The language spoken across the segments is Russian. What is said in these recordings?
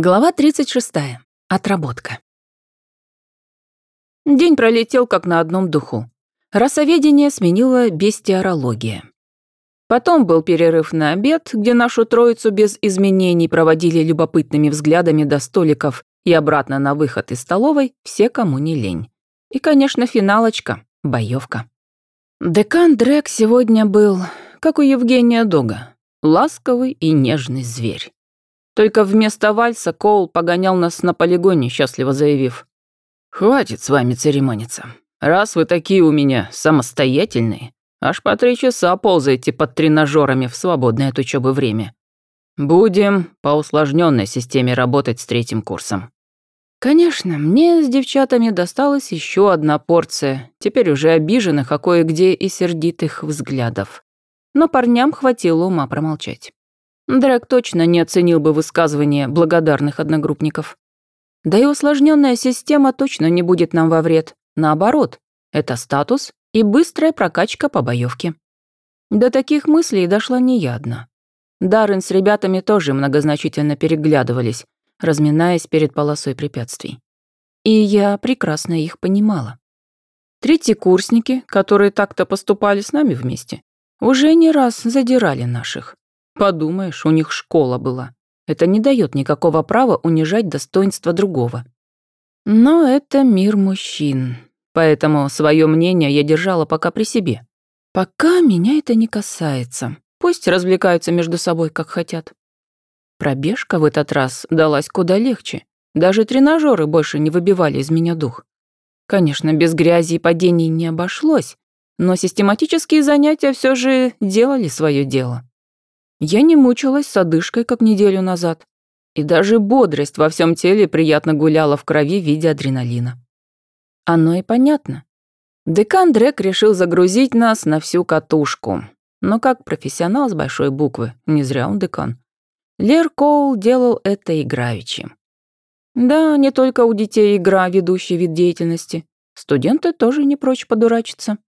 Глава 36. Отработка. День пролетел как на одном духу. Расоведение сменила бестиарология. Потом был перерыв на обед, где нашу троицу без изменений проводили любопытными взглядами до столиков и обратно на выход из столовой все, кому не лень. И, конечно, финалочка, боевка. Декан Дрек сегодня был, как у Евгения Дога, ласковый и нежный зверь. Только вместо вальса Коул погонял нас на полигоне, счастливо заявив. «Хватит с вами церемониться. Раз вы такие у меня самостоятельные, аж по три часа ползаете под тренажерами в свободное от учебы время. Будем по усложненной системе работать с третьим курсом». Конечно, мне с девчатами досталась еще одна порция, теперь уже обиженных, а кое-где и сердитых взглядов. Но парням хватило ума промолчать. Дрек точно не оценил бы высказывания благодарных одногруппников. Да и усложненная система точно не будет нам во вред. Наоборот, это статус и быстрая прокачка по боевке. До таких мыслей дошла не я одна. Даррен с ребятами тоже многозначительно переглядывались, разминаясь перед полосой препятствий. И я прекрасно их понимала. Третьекурсники, которые так-то поступали с нами вместе, уже не раз задирали наших. Подумаешь, у них школа была. Это не дает никакого права унижать достоинство другого. Но это мир мужчин. Поэтому свое мнение я держала пока при себе. Пока меня это не касается. Пусть развлекаются между собой, как хотят. Пробежка в этот раз далась куда легче. Даже тренажеры больше не выбивали из меня дух. Конечно, без грязи и падений не обошлось, но систематические занятия все же делали свое дело. Я не мучилась с одышкой, как неделю назад. И даже бодрость во всем теле приятно гуляла в крови в виде адреналина. Оно и понятно. Декан Дрек решил загрузить нас на всю катушку. Но как профессионал с большой буквы, не зря он декан. Лер Коул делал это играючи. Да, не только у детей игра – ведущий вид деятельности. Студенты тоже не прочь подурачиться.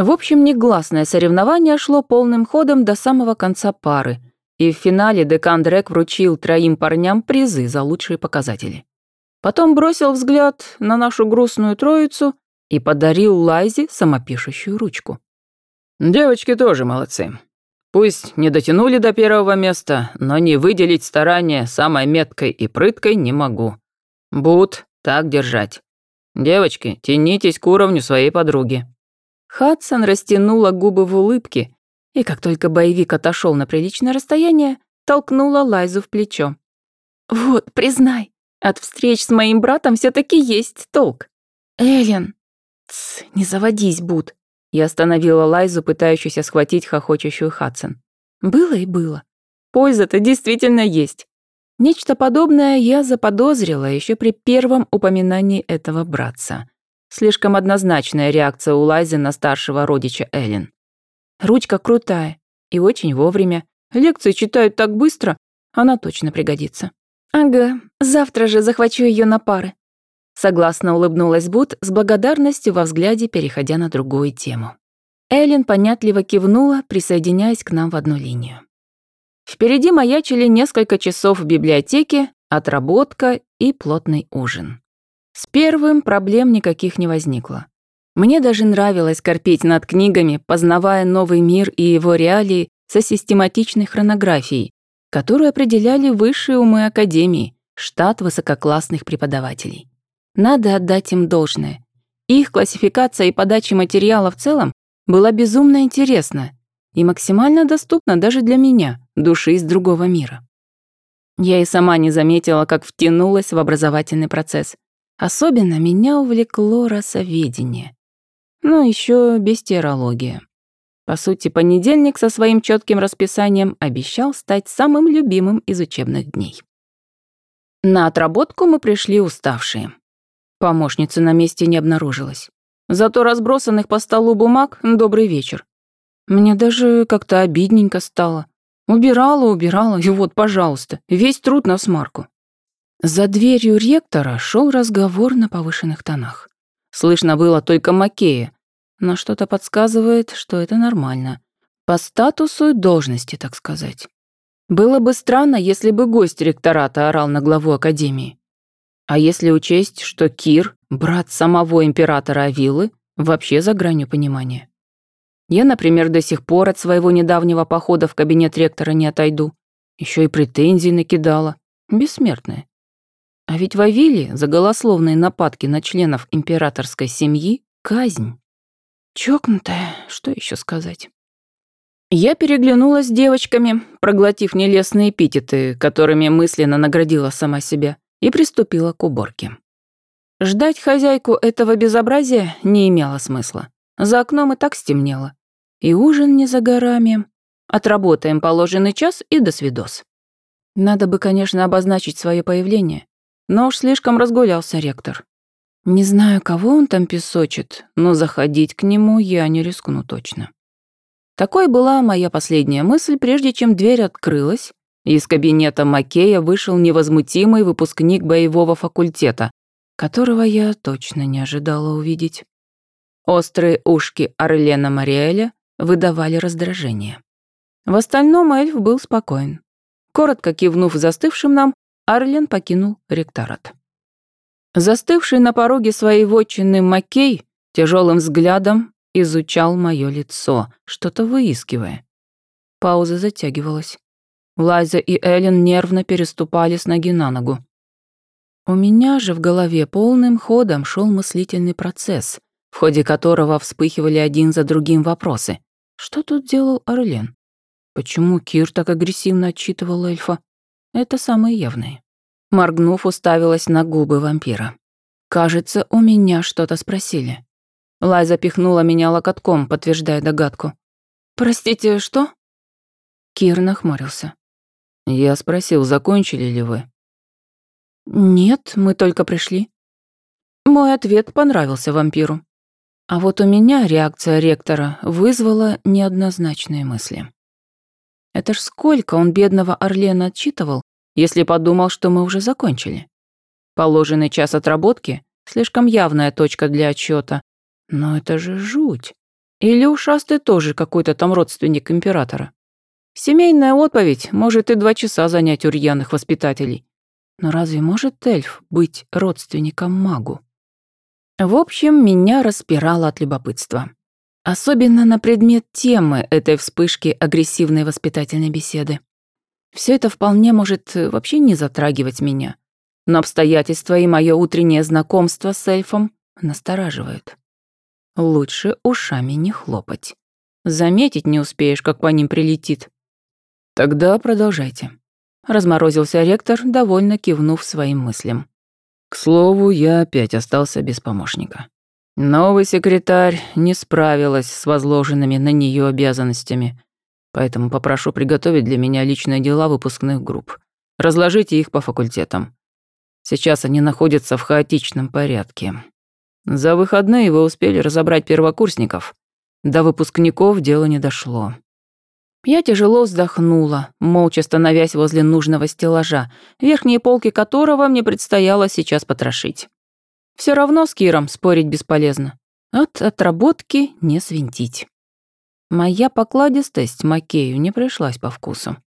В общем, негласное соревнование шло полным ходом до самого конца пары, и в финале декан Дрек вручил троим парням призы за лучшие показатели. Потом бросил взгляд на нашу грустную троицу и подарил Лайзе самопишущую ручку. «Девочки тоже молодцы. Пусть не дотянули до первого места, но не выделить старания самой меткой и прыткой не могу. Бут так держать. Девочки, тянитесь к уровню своей подруги». Хадсон растянула губы в улыбке, и как только боевик отошел на приличное расстояние, толкнула Лайзу в плечо. «Вот, признай, от встреч с моим братом все таки есть толк. Эллен!» «Тсс, не заводись, Буд!» Я остановила Лайзу, пытающуюся схватить хохочущую Хадсон. «Было и было. Польза-то действительно есть. Нечто подобное я заподозрила еще при первом упоминании этого братца. Слишком однозначная реакция у Лайзы на старшего родича Эллен. Ручка крутая и очень вовремя. Лекции читают так быстро, она точно пригодится. Ага, завтра же захвачу ее на пары. Согласно улыбнулась Бут с благодарностью во взгляде, переходя на другую тему. Эллен понятливо кивнула, присоединяясь к нам в одну линию. Впереди маячили несколько часов в библиотеке, отработка и плотный ужин. С первым проблем никаких не возникло. Мне даже нравилось корпеть над книгами, познавая новый мир и его реалии со систематичной хронографией, которую определяли высшие умы Академии, штат высококлассных преподавателей. Надо отдать им должное. Их классификация и подача материала в целом была безумно интересна и максимально доступна даже для меня, души из другого мира. Я и сама не заметила, как втянулась в образовательный процесс, Особенно меня увлекло расоведение. Ну, еще бестиарология. По сути, понедельник со своим четким расписанием обещал стать самым любимым из учебных дней. На отработку мы пришли уставшие. Помощницы на месте не обнаружилось. Зато разбросанных по столу бумаг «Добрый вечер». Мне даже как-то обидненько стало. Убирала, убирала, и вот, пожалуйста, весь труд на смарку. За дверью ректора шел разговор на повышенных тонах. Слышно было только Макея, но что-то подсказывает, что это нормально. По статусу и должности, так сказать. Было бы странно, если бы гость ректората орал на главу академии. А если учесть, что Кир, брат самого императора Авилы, вообще за гранью понимания. Я, например, до сих пор от своего недавнего похода в кабинет ректора не отойду. Еще и претензии накидала. Бессмертная. А ведь в Авиле за голословные нападки на членов императорской семьи казнь. Чокнутая, что еще сказать? Я переглянулась с девочками, проглотив нелестные эпитеты, которыми мысленно наградила сама себя, и приступила к уборке. Ждать хозяйку этого безобразия не имело смысла. За окном и так стемнело. И ужин не за горами. Отработаем положенный час и до свидос. Надо бы, конечно, обозначить свое появление, но уж слишком разгулялся ректор. Не знаю, кого он там песочит, но заходить к нему я не рискну точно. Такой была моя последняя мысль, прежде чем дверь открылась, и из кабинета Макея вышел невозмутимый выпускник боевого факультета, которого я точно не ожидала увидеть. Острые ушки Орлена Мариэля выдавали раздражение. В остальном эльф был спокоен. Коротко кивнув застывшим нам, Арлен покинул ректорат. Застывший на пороге своей вотчины Маккей тяжелым взглядом изучал мое лицо, что-то выискивая. Пауза затягивалась. Лайза и Эллен нервно переступали с ноги на ногу. У меня же в голове полным ходом шел мыслительный процесс, в ходе которого вспыхивали один за другим вопросы. Что тут делал Орлен? Почему Кир так агрессивно отчитывал эльфа? Это самые явные. Моргнув, уставилась на губы вампира. «Кажется, у меня что-то спросили». Лай запихнула меня локотком, подтверждая догадку. «Простите, что?» Кир нахмурился. «Я спросил, закончили ли вы?» «Нет, мы только пришли». Мой ответ понравился вампиру. А вот у меня реакция ректора вызвала неоднозначные мысли. Это ж сколько он бедного Орлена отчитывал, если подумал, что мы уже закончили. Положенный час отработки — слишком явная точка для отчета. Но это же жуть. Или ушастый тоже какой-то там родственник императора. Семейная отповедь может и два часа занять у рьяных воспитателей. Но разве может эльф быть родственником магу? В общем, меня распирало от любопытства. Особенно на предмет темы этой вспышки агрессивной воспитательной беседы. Все это вполне может э, вообще не затрагивать меня. Но обстоятельства и мое утреннее знакомство с эльфом настораживают. Лучше ушами не хлопать. Заметить не успеешь, как по ним прилетит. Тогда продолжайте. Разморозился ректор, довольно кивнув своим мыслям. К слову, я опять остался без помощника. Новый секретарь не справилась с возложенными на нее обязанностями, Поэтому попрошу приготовить для меня личные дела выпускных групп. Разложите их по факультетам. Сейчас они находятся в хаотичном порядке. За выходные вы успели разобрать первокурсников. До выпускников дело не дошло. Я тяжело вздохнула, молча становясь возле нужного стеллажа, верхние полки которого мне предстояло сейчас потрошить. Все равно с Киром спорить бесполезно. От отработки не свинтить. Моя покладистость Макею не пришлась по вкусу.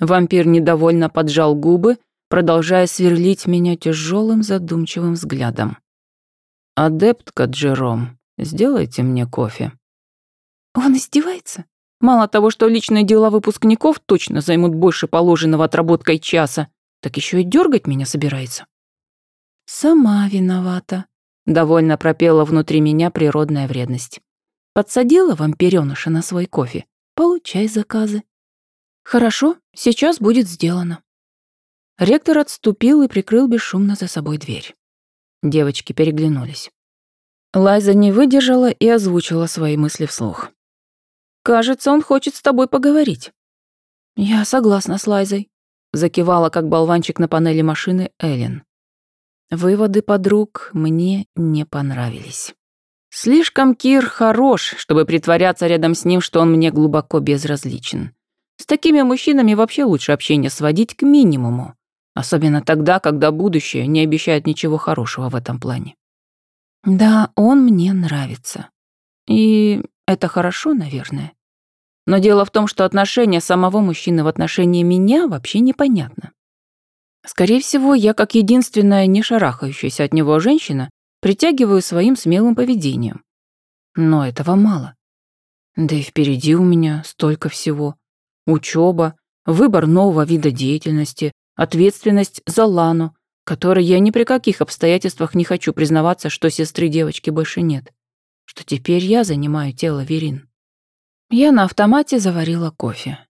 Вампир недовольно поджал губы, продолжая сверлить меня тяжелым задумчивым взглядом. «Адептка Джером, сделайте мне кофе». Он издевается? Мало того, что личные дела выпускников точно займут больше положенного отработкой часа, так еще и дергать меня собирается. «Сама виновата», — довольно пропела внутри меня природная вредность. Подсадила вампирёныша на свой кофе. Получай заказы. Хорошо, сейчас будет сделано. Ректор отступил и прикрыл бесшумно за собой дверь. Девочки переглянулись. Лайза не выдержала и озвучила свои мысли вслух. «Кажется, он хочет с тобой поговорить». «Я согласна с Лайзой», — закивала, как болванчик на панели машины Эллен. Выводы подруг мне не понравились. Слишком Кир хорош, чтобы притворяться рядом с ним, что он мне глубоко безразличен. С такими мужчинами вообще лучше общение сводить к минимуму. Особенно тогда, когда будущее не обещает ничего хорошего в этом плане. Да, он мне нравится. И это хорошо, наверное. Но дело в том, что отношение самого мужчины в отношении меня вообще непонятно. Скорее всего, я, как единственная не шарахающаяся от него женщина, притягиваю своим смелым поведением. Но этого мало. Да и впереди у меня столько всего. Учеба, выбор нового вида деятельности, ответственность за Лану, которой я ни при каких обстоятельствах не хочу признаваться, что сестры девочки больше нет, что теперь я занимаю тело Верин. Я на автомате заварила кофе.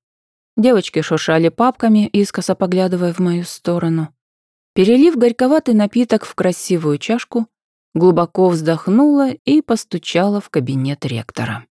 Девочки шуршали папками, искоса поглядывая в мою сторону. Перелив горьковатый напиток в красивую чашку, глубоко вздохнула и постучала в кабинет ректора.